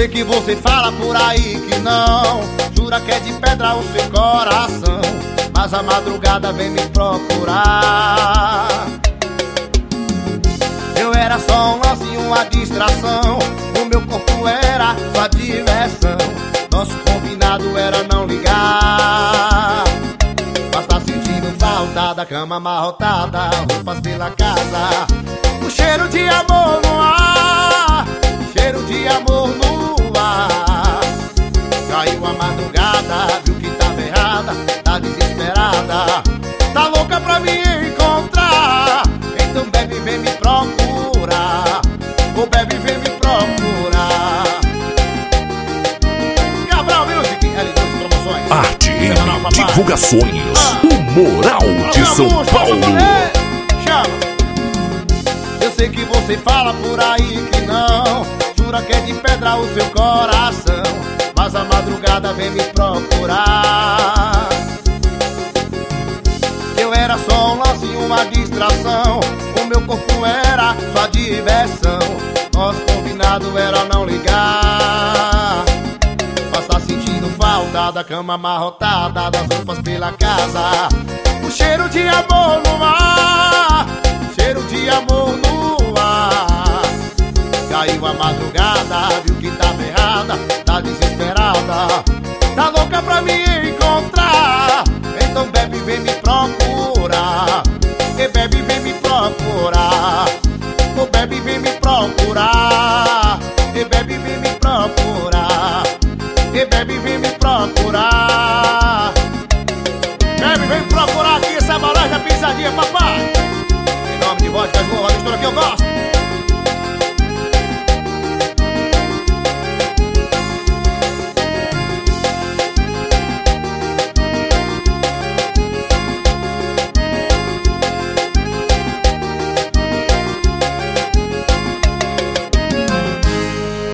sei que você fala por aí que não. Jura que é de pedra o seu coração Mas a madrugada vem me procurar. Eu era só um lance, uma distração. O meu corpo era sua diversão. Nosso combinado era não ligar. Mas tá sentindo falta da cama amarrotada Roupas pela casa. O cheiro de amor no ar madrugada, viu que tava errada Tá desesperada Tá louca pra me encontrar Então bebe, vem me procurar Ô bebe, vem me procurar Cabral Music, L2 Promoções Arte M. Divulgações. Ah. O Moral de São Paulo. Chama. Eu sei que você fala por aí que não Jura que é de pedra o seu coração A madrugada vem me procurar. Eu era só um lance, uma distração. O meu corpo era sua diversão. Nosso combinado era não ligar. Mas tá sentindo falta da cama amarrotada, das roupas pela casa. O cheiro de amor no viu a madrugada, viu que tava errada, tá desesperada, tá louca pra me encontrar. Então bebe, vem me procurar, e bebe, vem me procurar, o bebe, vem me procurar, e bebe, vem me procurar, e bebe, vem me procurar. Bebe, vem procurar aqui essa balada pisadinha, papai. Em nome de voz, faz boa, mistura que eu gosto.